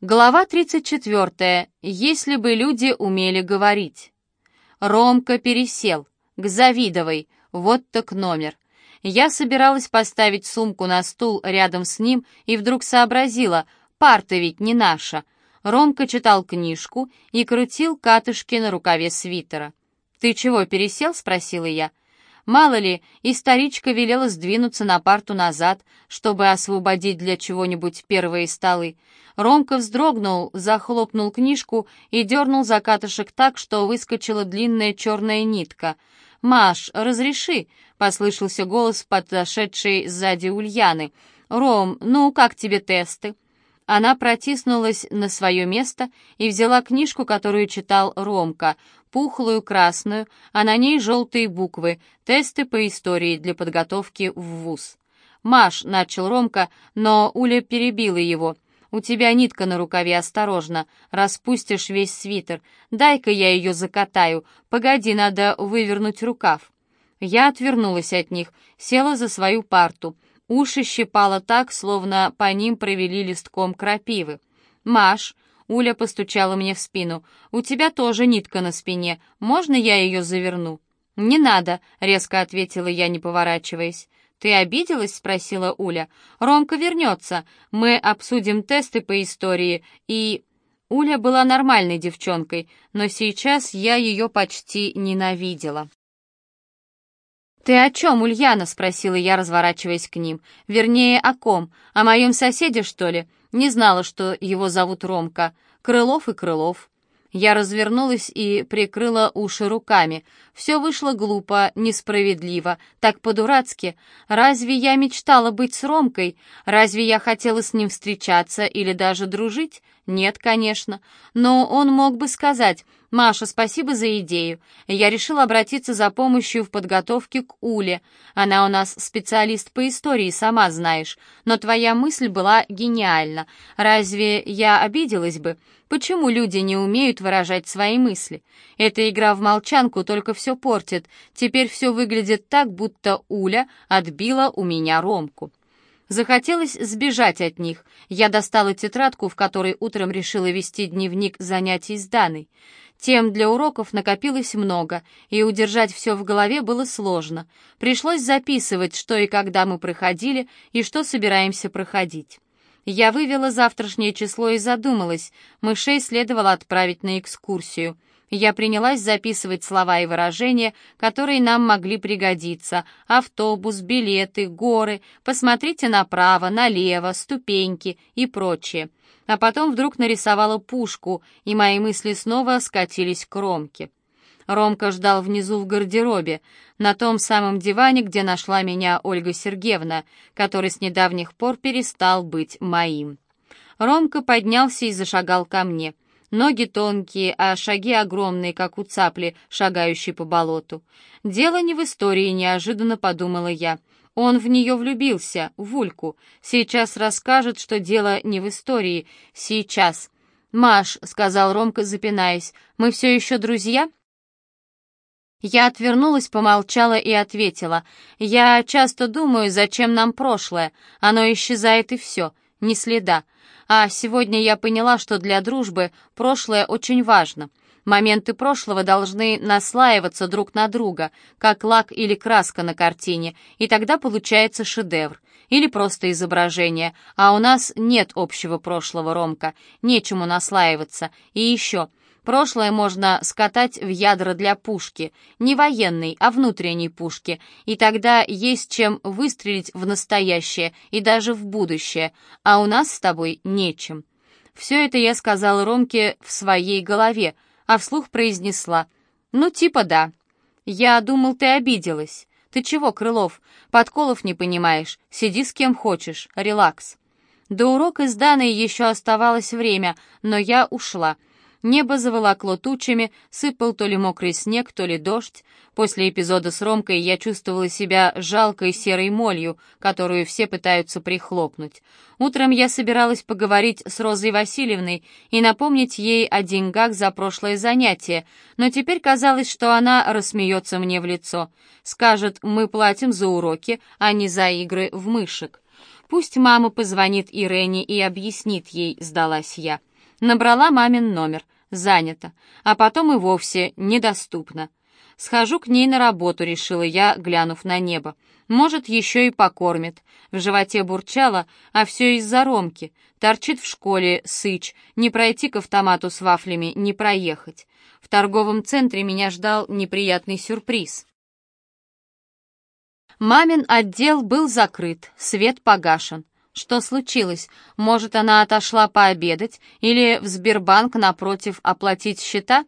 Глава 34. Если бы люди умели говорить. Ромка пересел. К Завидовой. Вот так номер. Я собиралась поставить сумку на стул рядом с ним и вдруг сообразила, парта ведь не наша. Ромка читал книжку и крутил катышки на рукаве свитера. «Ты чего, пересел?» — спросила я. Мало ли, историчка велела сдвинуться на парту назад, чтобы освободить для чего-нибудь первые столы. Ромка вздрогнул, захлопнул книжку и дернул за катышек так, что выскочила длинная черная нитка. «Маш, разреши!» — послышался голос подошедшей сзади Ульяны. «Ром, ну как тебе тесты?» Она протиснулась на свое место и взяла книжку, которую читал Ромка, пухлую красную, а на ней желтые буквы «Тесты по истории для подготовки в ВУЗ». «Маш», — начал Ромка, но Уля перебила его. «У тебя нитка на рукаве, осторожно, распустишь весь свитер. Дай-ка я ее закатаю. Погоди, надо вывернуть рукав». Я отвернулась от них, села за свою парту — Уши щипало так, словно по ним провели листком крапивы. «Маш», — Уля постучала мне в спину, — «у тебя тоже нитка на спине. Можно я ее заверну?» «Не надо», — резко ответила я, не поворачиваясь. «Ты обиделась?» — спросила Уля. «Ромка вернется. Мы обсудим тесты по истории и...» Уля была нормальной девчонкой, но сейчас я ее почти ненавидела. «Ты о чем, Ульяна?» — спросила я, разворачиваясь к ним. «Вернее, о ком? О моем соседе, что ли? Не знала, что его зовут Ромка. Крылов и Крылов». Я развернулась и прикрыла уши руками. Все вышло глупо, несправедливо, так по-дурацки. Разве я мечтала быть с Ромкой? Разве я хотела с ним встречаться или даже дружить? Нет, конечно. Но он мог бы сказать, «Маша, спасибо за идею. Я решил обратиться за помощью в подготовке к Уле. Она у нас специалист по истории, сама знаешь. Но твоя мысль была гениальна. Разве я обиделась бы? Почему люди не умеют выражать свои мысли? Эта игра в молчанку только все портит. Теперь все выглядит так, будто Уля отбила у меня Ромку». Захотелось сбежать от них. Я достала тетрадку, в которой утром решила вести дневник занятий с Даной. Тем для уроков накопилось много, и удержать все в голове было сложно. Пришлось записывать, что и когда мы проходили, и что собираемся проходить. Я вывела завтрашнее число и задумалась. Мышей следовало отправить на экскурсию я принялась записывать слова и выражения, которые нам могли пригодиться. Автобус, билеты, горы, посмотрите направо, налево, ступеньки и прочее. А потом вдруг нарисовала пушку, и мои мысли снова скатились к Ромке. Ромка ждал внизу в гардеробе, на том самом диване, где нашла меня Ольга Сергеевна, который с недавних пор перестал быть моим. Ромка поднялся и зашагал ко мне — Ноги тонкие, а шаги огромные, как у цапли, шагающей по болоту. Дело не в истории, неожиданно подумала я. Он в нее влюбился, в Ульку. Сейчас расскажет, что дело не в истории. Сейчас. «Маш», — сказал Ромка, запинаясь, — «мы все еще друзья?» Я отвернулась, помолчала и ответила. «Я часто думаю, зачем нам прошлое. Оно исчезает и все, ни следа. А сегодня я поняла, что для дружбы прошлое очень важно. Моменты прошлого должны наслаиваться друг на друга, как лак или краска на картине, и тогда получается шедевр. Или просто изображение. А у нас нет общего прошлого, Ромка. Нечему наслаиваться. И еще, Прошлое можно скатать в ядра для пушки, не военной, а внутренней пушки, и тогда есть чем выстрелить в настоящее и даже в будущее, а у нас с тобой нечем. Все это я сказала Ромке в своей голове, а вслух произнесла. «Ну, типа да». «Я думал, ты обиделась». «Ты чего, Крылов? Подколов не понимаешь. Сиди с кем хочешь. Релакс». До урока с Даной еще оставалось время, но я ушла — Небо заволокло тучами, сыпал то ли мокрый снег, то ли дождь. После эпизода с Ромкой я чувствовала себя жалкой серой молью, которую все пытаются прихлопнуть. Утром я собиралась поговорить с Розой Васильевной и напомнить ей о деньгах за прошлое занятие, но теперь казалось, что она рассмеется мне в лицо. Скажет, мы платим за уроки, а не за игры в мышек. Пусть мама позвонит Ирене и объяснит ей, сдалась я. Набрала мамин номер. Занято. А потом и вовсе недоступно. Схожу к ней на работу, решила я, глянув на небо. Может, еще и покормит. В животе бурчало, а все из-за Ромки. Торчит в школе сыч. Не пройти к автомату с вафлями, не проехать. В торговом центре меня ждал неприятный сюрприз. Мамин отдел был закрыт, свет погашен. Что случилось? Может, она отошла пообедать или в Сбербанк напротив оплатить счета?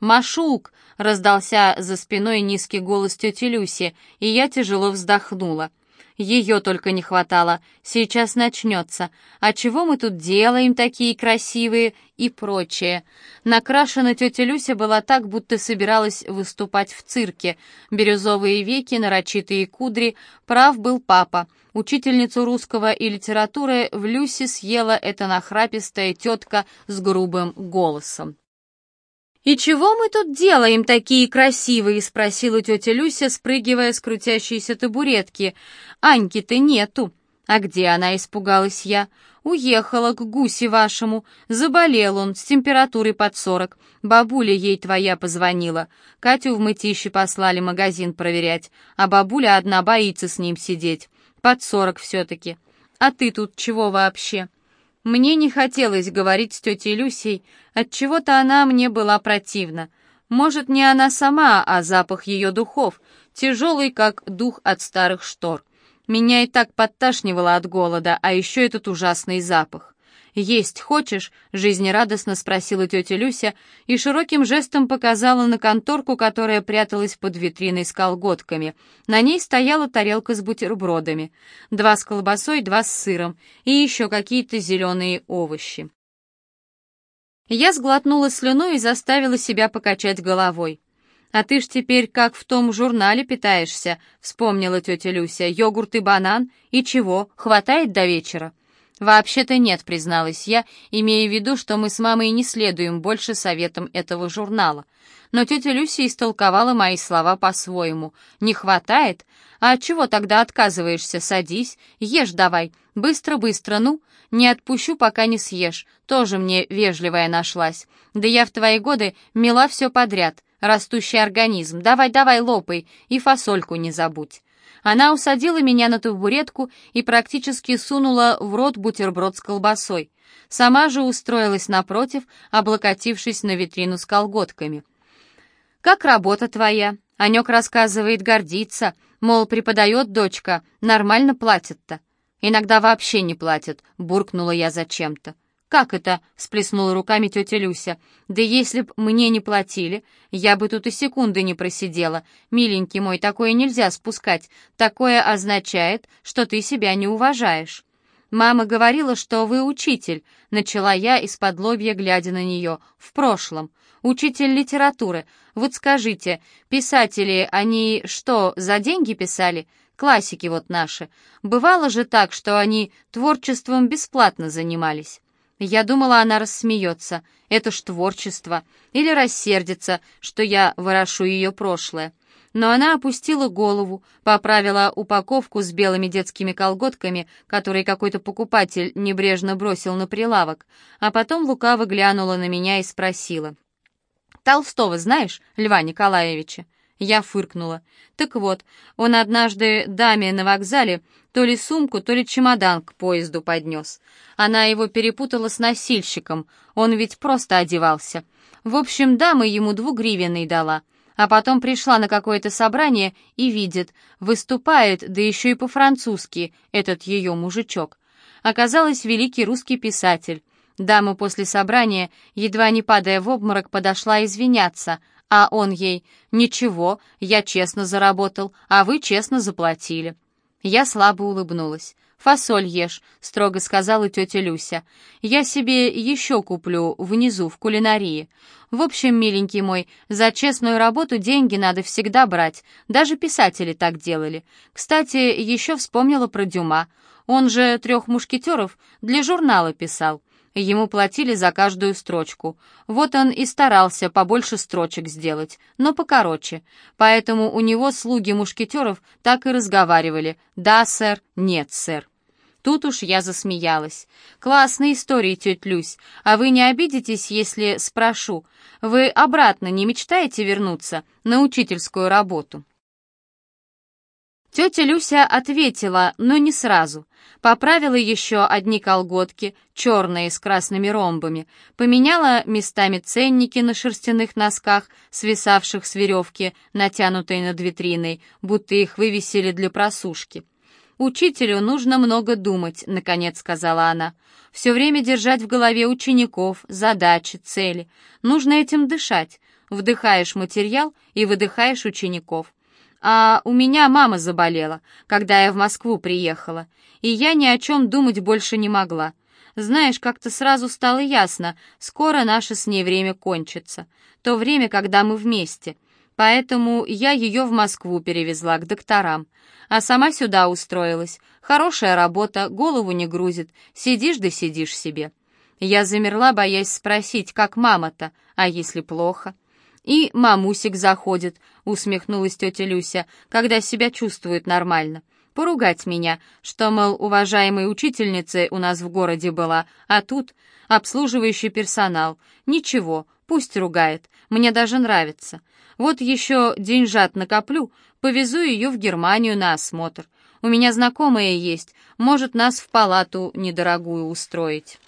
«Машук!» — раздался за спиной низкий голос тети Люси, и я тяжело вздохнула. Ее только не хватало. Сейчас начнется. А чего мы тут делаем такие красивые и прочее? Накрашена тетя Люся была так, будто собиралась выступать в цирке. Бирюзовые веки, нарочитые кудри. Прав был папа. Учительницу русского и литературы в Люсе съела эта нахрапистая тетка с грубым голосом. «И чего мы тут делаем такие красивые?» — спросила тетя Люся, спрыгивая с крутящейся табуретки. «Аньки-то нету». «А где она?» — испугалась я. «Уехала к гуси вашему. Заболел он, с температурой под сорок. Бабуля ей твоя позвонила. Катю в мытище послали магазин проверять, а бабуля одна боится с ним сидеть. Под сорок все-таки. А ты тут чего вообще?» Мне не хотелось говорить с тетей Люсей, отчего-то она мне была противна. Может, не она сама, а запах ее духов, тяжелый, как дух от старых штор. Меня и так подташнивало от голода, а еще этот ужасный запах. «Есть хочешь?» — жизнерадостно спросила тетя Люся и широким жестом показала на конторку, которая пряталась под витриной с колготками. На ней стояла тарелка с бутербродами. Два с колбасой, два с сыром и еще какие-то зеленые овощи. Я сглотнула слюну и заставила себя покачать головой. «А ты ж теперь как в том журнале питаешься», — вспомнила тетя Люся. «Йогурт и банан? И чего, хватает до вечера?» «Вообще-то нет», — призналась я, имея в виду, что мы с мамой не следуем больше советам этого журнала. Но тетя Люся истолковала мои слова по-своему. «Не хватает? А чего тогда отказываешься? Садись, ешь давай. Быстро-быстро, ну. Не отпущу, пока не съешь. Тоже мне вежливая нашлась. Да я в твои годы мела все подряд. Растущий организм. Давай-давай лопай и фасольку не забудь». Она усадила меня на табуретку и практически сунула в рот бутерброд с колбасой. Сама же устроилась напротив, облокотившись на витрину с колготками. «Как работа твоя?» Анек рассказывает, гордится, мол, преподает дочка, нормально платят-то. Иногда вообще не платят, буркнула я зачем-то. «Как это?» — всплеснула руками тетя Люся. «Да если б мне не платили, я бы тут и секунды не просидела. Миленький мой, такое нельзя спускать. Такое означает, что ты себя не уважаешь». «Мама говорила, что вы учитель», — начала я из-под лобья, глядя на нее, — «в прошлом. Учитель литературы. Вот скажите, писатели, они что, за деньги писали?» Классики вот наши. Бывало же так, что они творчеством бесплатно занимались. Я думала, она рассмеется. Это ж творчество. Или рассердится, что я ворошу ее прошлое. Но она опустила голову, поправила упаковку с белыми детскими колготками, которые какой-то покупатель небрежно бросил на прилавок, а потом лукаво глянула на меня и спросила. «Толстого знаешь, Льва Николаевича?» Я фыркнула. Так вот, он однажды даме на вокзале то ли сумку, то ли чемодан к поезду поднес. Она его перепутала с носильщиком, он ведь просто одевался. В общем, дама ему двугривенный дала. А потом пришла на какое-то собрание и видит, выступает, да еще и по-французски, этот ее мужичок. Оказалось, великий русский писатель. Дама после собрания, едва не падая в обморок, подошла извиняться — а он ей «Ничего, я честно заработал, а вы честно заплатили». Я слабо улыбнулась. «Фасоль ешь», — строго сказала тетя Люся. «Я себе еще куплю внизу, в кулинарии. В общем, миленький мой, за честную работу деньги надо всегда брать. Даже писатели так делали. Кстати, еще вспомнила про Дюма. Он же трех мушкетеров для журнала писал. Ему платили за каждую строчку. Вот он и старался побольше строчек сделать, но покороче. Поэтому у него слуги мушкетеров так и разговаривали «да, сэр», «нет, сэр». Тут уж я засмеялась. «Классная история, тетя Люсь. А вы не обидитесь, если спрошу? Вы обратно не мечтаете вернуться на учительскую работу?» Тетя Люся ответила, но не сразу. Поправила еще одни колготки, черные с красными ромбами, поменяла местами ценники на шерстяных носках, свисавших с веревки, натянутой над витриной, будто их вывесили для просушки. «Учителю нужно много думать», — наконец сказала она. «Все время держать в голове учеников, задачи, цели. Нужно этим дышать. Вдыхаешь материал и выдыхаешь учеников. А у меня мама заболела, когда я в Москву приехала, и я ни о чем думать больше не могла. Знаешь, как-то сразу стало ясно, скоро наше с ней время кончится. То время, когда мы вместе. Поэтому я ее в Москву перевезла к докторам. А сама сюда устроилась. Хорошая работа, голову не грузит. Сидишь да сидишь себе. Я замерла, боясь спросить, как мама-то, а если плохо? «И мамусик заходит», — усмехнулась тетя Люся, «когда себя чувствует нормально. Поругать меня, что, мол, уважаемой учительницей у нас в городе была, а тут обслуживающий персонал. Ничего, пусть ругает, мне даже нравится. Вот еще деньжат накоплю, повезу ее в Германию на осмотр. У меня знакомая есть, может нас в палату недорогую устроить».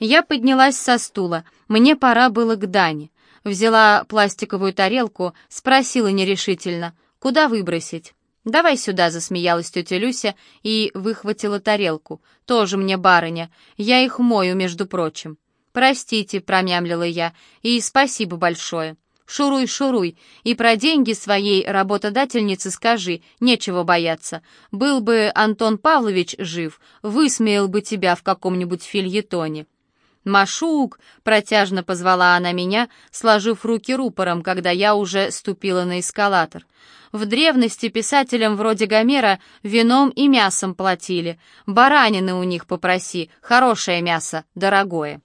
Я поднялась со стула, мне пора было к Дане взяла пластиковую тарелку, спросила нерешительно, куда выбросить. «Давай сюда», — засмеялась тетя Люся и выхватила тарелку. «Тоже мне барыня. Я их мою, между прочим». «Простите», — промямлила я, — «и спасибо большое». «Шуруй, шуруй, и про деньги своей работодательнице скажи, нечего бояться. Был бы Антон Павлович жив, высмеял бы тебя в каком-нибудь фильетоне». «Машук!» — протяжно позвала она меня, сложив руки рупором, когда я уже ступила на эскалатор. В древности писателям вроде Гомера вином и мясом платили. Баранины у них попроси, хорошее мясо, дорогое.